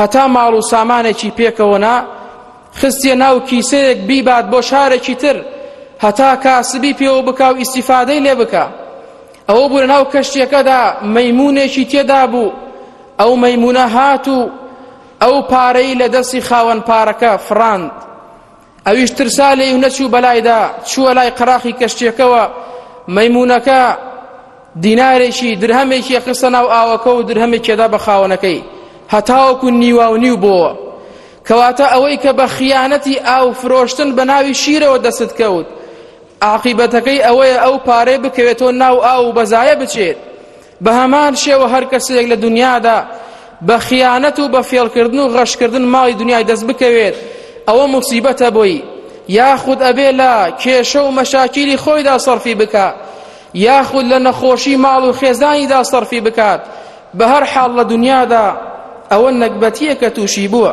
هەتا ماڵ و سامانێکی پێکەوە نا خستیە ناو کیسەیەک بیبات بۆ شارێکی تر هەتا کاسبی پێوە بکا و ئیسیفادەی لێ بکە ئەوە بوو لە ناو کەشتیەکەدا مەمونێکی تێدا بوو ئەو مەمونە هات و ئەو پارەی لە دەستی خاوەن پارەکە فڕاند ئەویش ترسا لێی و نەچوو بەلایدا چووە لای قەراخی کەشتێکەوە مەمونونەکە دینارێکی درهەمێکی خستە ناو ئاوەکە و درهەمێکێدا بە خاوەنەکەی هەتاوەکو نیوا و نیو بۆوە کەواتە ئەوەی کە بە خیانەتی ئاو فرۆشتن بە ناوی شیرەوە دەست کەوت عقیبەتەکەی ئەوەیە ئەو پارەی بکەوێتەوە ناو ئاو و بەزایە بچێت بە هەمان شێوە هەر کەسێک لە دنیادا بە خیانەت و بە فێڵکردن و غەشکردن ماڵی دنیای دەست بکەوێت ئەوە مصیبەتە بۆی یاخود ئەبێ لە کێشە و مەشاکیلی خۆیدا سەرفی بکە یاخود لە نەخۆشی ماڵ و خێزانیدا سەرفی بکات بە هەر حاڵ لە دنیادا ئەوە نەگبەتیە کە تووشی بووە